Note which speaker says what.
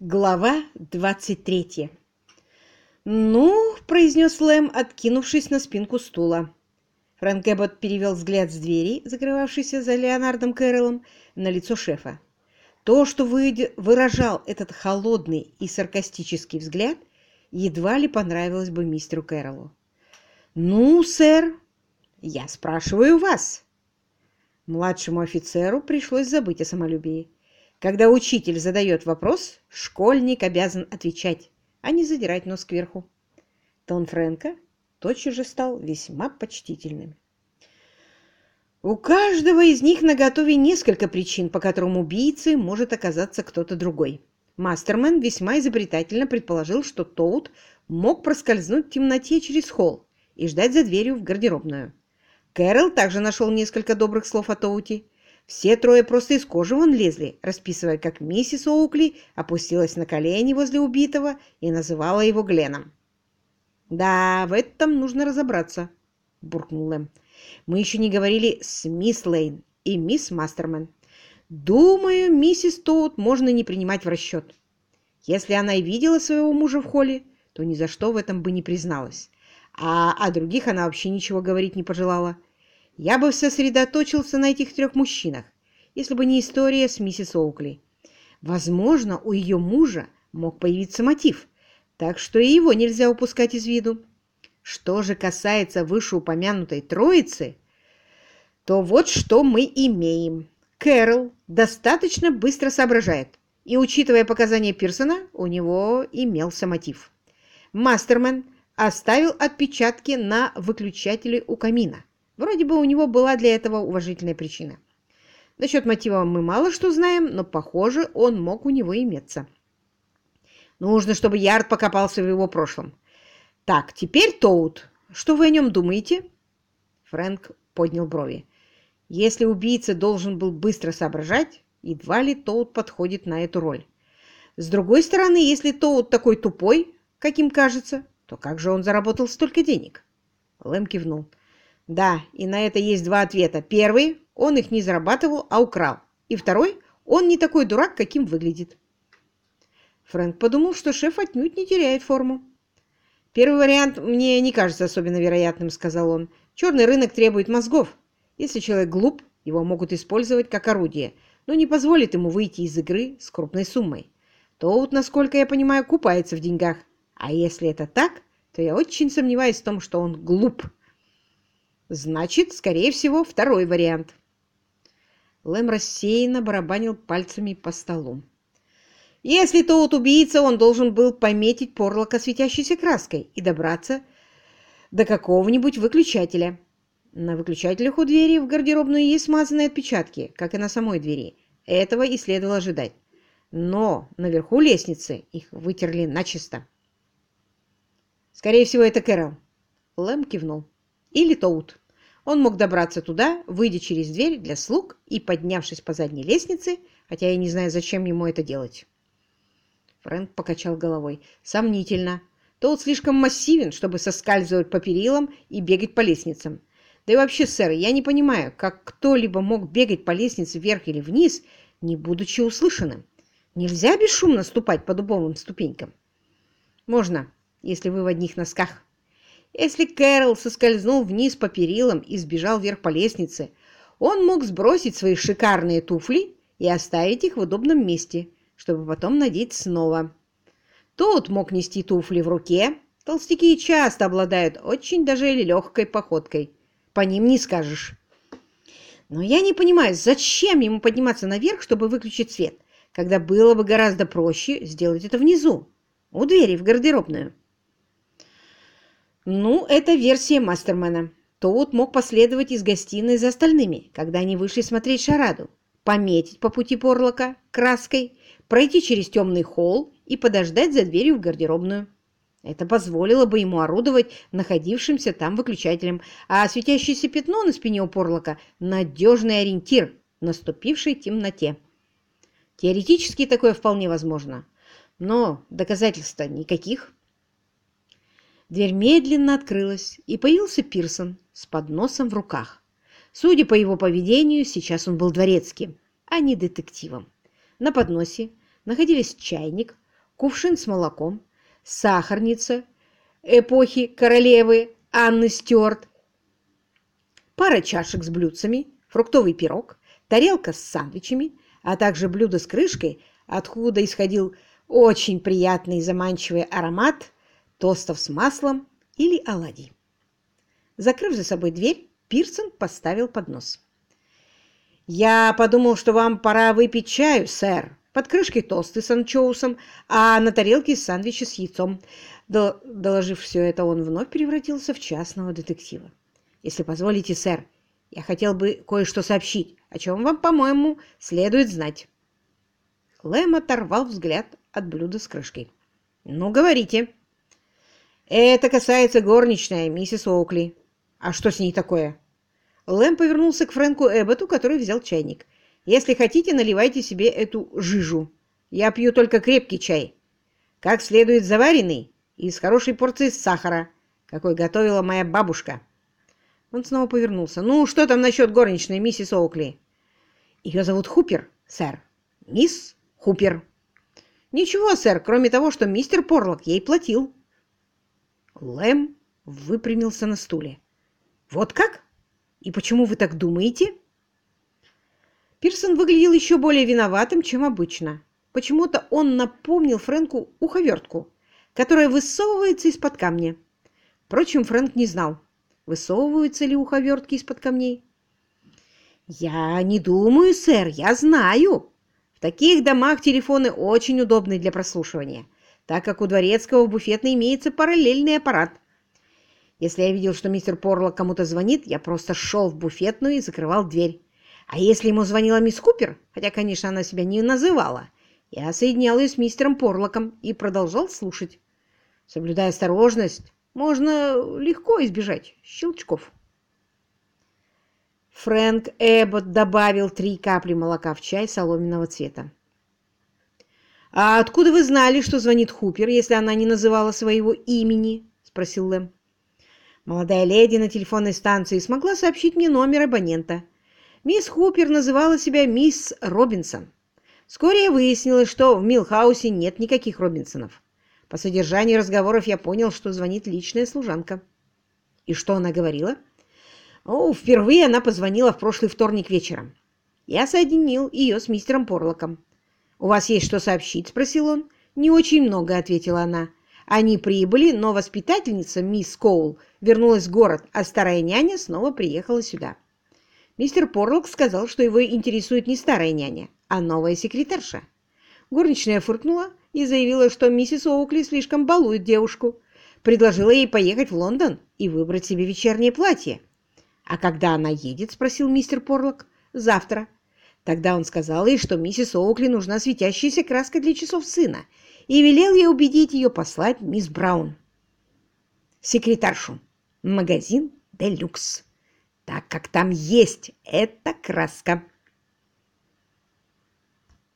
Speaker 1: Глава 23 «Ну», — произнес Лэм, откинувшись на спинку стула. Фрэнк Эббот перевел взгляд с двери, закрывавшейся за Леонардом Кэрроллом, на лицо шефа. То, что выражал этот холодный и саркастический взгляд, едва ли понравилось бы мистеру Кэрроллу. «Ну, сэр, я спрашиваю вас». Младшему офицеру пришлось забыть о самолюбии. Когда учитель задает вопрос, школьник обязан отвечать, а не задирать нос кверху. Тон Фрэнка тотчас же стал весьма почтительным. У каждого из них наготове несколько причин, по которым убийцей может оказаться кто-то другой. Мастермен весьма изобретательно предположил, что Тоут мог проскользнуть в темноте через холл и ждать за дверью в гардеробную. Кэрол также нашел несколько добрых слов о Тоуте все трое просто из кожи вон лезли, расписывая, как миссис Оукли опустилась на колени возле убитого и называла его Гленом. «Да, в этом нужно разобраться», — буркнул Лэм. «Мы еще не говорили с мисс Лейн и мисс Мастермен. Думаю, миссис Тоут можно не принимать в расчет. Если она и видела своего мужа в холле, то ни за что в этом бы не призналась. А о других она вообще ничего говорить не пожелала. Я бы сосредоточился на этих трех мужчинах, если бы не история с миссис Оукли. Возможно, у ее мужа мог появиться мотив, так что и его нельзя упускать из виду. Что же касается вышеупомянутой троицы, то вот что мы имеем. Кэрол достаточно быстро соображает, и, учитывая показания Пирсона, у него имелся мотив. Мастермен оставил отпечатки на выключателе у камина. Вроде бы у него была для этого уважительная причина. Насчет мотива мы мало что знаем, но, похоже, он мог у него иметься. Нужно, чтобы Ярд покопался в его прошлом. Так, теперь Тоут. Что вы о нем думаете? Фрэнк поднял брови. Если убийца должен был быстро соображать, едва ли Тоут подходит на эту роль. С другой стороны, если Тоут такой тупой, каким кажется, то как же он заработал столько денег? Лэм кивнул. Да, и на это есть два ответа. Первый – он их не зарабатывал, а украл. И второй – он не такой дурак, каким выглядит. Фрэнк подумал, что шеф отнюдь не теряет форму. «Первый вариант мне не кажется особенно вероятным», — сказал он. «Черный рынок требует мозгов. Если человек глуп, его могут использовать как орудие, но не позволит ему выйти из игры с крупной суммой. Тоут, насколько я понимаю, купается в деньгах. А если это так, то я очень сомневаюсь в том, что он глуп». Значит, скорее всего, второй вариант. Лэм рассеянно барабанил пальцами по столу. Если тот убийца, он должен был пометить порлока светящейся краской и добраться до какого-нибудь выключателя. На выключателях у двери в гардеробную есть смазанные отпечатки, как и на самой двери. Этого и следовало ожидать. Но наверху лестницы их вытерли начисто. Скорее всего, это Кэрол. Лэм кивнул. Или Тоут. Он мог добраться туда, выйдя через дверь для слуг и поднявшись по задней лестнице, хотя я не знаю, зачем ему это делать. Фрэнк покачал головой. Сомнительно. Тоут слишком массивен, чтобы соскальзывать по перилам и бегать по лестницам. Да и вообще, сэр, я не понимаю, как кто-либо мог бегать по лестнице вверх или вниз, не будучи услышанным. Нельзя бесшумно ступать по дубовым ступенькам. Можно, если вы в одних носках. Если Кэрол соскользнул вниз по перилам и сбежал вверх по лестнице, он мог сбросить свои шикарные туфли и оставить их в удобном месте, чтобы потом надеть снова. Тот мог нести туфли в руке. Толстяки часто обладают очень даже легкой походкой. По ним не скажешь. Но я не понимаю, зачем ему подниматься наверх, чтобы выключить свет, когда было бы гораздо проще сделать это внизу, у двери в гардеробную. Ну, это версия Мастермена. Тот мог последовать из гостиной за остальными, когда они вышли смотреть шараду, пометить по пути порлока краской, пройти через темный холл и подождать за дверью в гардеробную. Это позволило бы ему орудовать находившимся там выключателем, а светящееся пятно на спине у порлока – надежный ориентир в наступившей темноте. Теоретически такое вполне возможно, но доказательств никаких. Дверь медленно открылась, и появился Пирсон с подносом в руках. Судя по его поведению, сейчас он был дворецким, а не детективом. На подносе находились чайник, кувшин с молоком, сахарница эпохи королевы Анны Стюарт, пара чашек с блюдцами, фруктовый пирог, тарелка с сандвичами, а также блюдо с крышкой, откуда исходил очень приятный и заманчивый аромат тостов с маслом или оладий. Закрыв за собой дверь, Пирсон поставил поднос. «Я подумал, что вам пора выпить чаю, сэр. Под крышкой тосты с анчоусом, а на тарелке сандвичи с яйцом». Доложив все это, он вновь превратился в частного детектива. «Если позволите, сэр, я хотел бы кое-что сообщить, о чем вам, по-моему, следует знать». Лэм оторвал взгляд от блюда с крышкой. «Ну, говорите». «Это касается горничной, миссис Оукли». «А что с ней такое?» Лэм повернулся к Фрэнку Эбботу, который взял чайник. «Если хотите, наливайте себе эту жижу. Я пью только крепкий чай. Как следует заваренный и с хорошей порцией сахара, какой готовила моя бабушка». Он снова повернулся. «Ну, что там насчет горничной, миссис Оукли?» «Ее зовут Хупер, сэр. Мисс Хупер». «Ничего, сэр, кроме того, что мистер Порлок ей платил». Лэм выпрямился на стуле. «Вот как? И почему вы так думаете?» Пирсон выглядел еще более виноватым, чем обычно. Почему-то он напомнил Фрэнку уховертку, которая высовывается из-под камня. Впрочем, Фрэнк не знал, высовываются ли уховертки из-под камней. «Я не думаю, сэр, я знаю. В таких домах телефоны очень удобны для прослушивания, так как у дворецкого в буфетной имеется параллельный аппарат. Если я видел, что мистер Порлок кому-то звонит, я просто шел в буфетную и закрывал дверь. А если ему звонила мисс Купер, хотя, конечно, она себя не называла, я соединял ее с мистером Порлоком и продолжал слушать. Соблюдая осторожность, можно легко избежать щелчков. Фрэнк Эббот добавил три капли молока в чай соломенного цвета. «А откуда вы знали, что звонит Хупер, если она не называла своего имени?» — спросил Лэм. Молодая леди на телефонной станции смогла сообщить мне номер абонента. Мисс Хупер называла себя мисс Робинсон. Вскоре я выяснила, что в Милхаусе нет никаких Робинсонов. По содержанию разговоров я понял, что звонит личная служанка. И что она говорила? О, впервые она позвонила в прошлый вторник вечером. Я соединил ее с мистером Порлоком. «У вас есть что сообщить?» – спросил он. «Не очень много», – ответила она. Они прибыли, но воспитательница, мисс Коул, вернулась в город, а старая няня снова приехала сюда. Мистер Порлок сказал, что его интересует не старая няня, а новая секретарша. Горничная фыркнула и заявила, что миссис Оукли слишком балует девушку. Предложила ей поехать в Лондон и выбрать себе вечернее платье. «А когда она едет?» – спросил мистер Порлок. «Завтра». Тогда он сказал ей, что миссис Оукли нужна светящаяся краска для часов сына, и велел ей убедить ее послать мисс Браун. Секретаршу. Магазин «Делюкс». Так как там есть эта краска.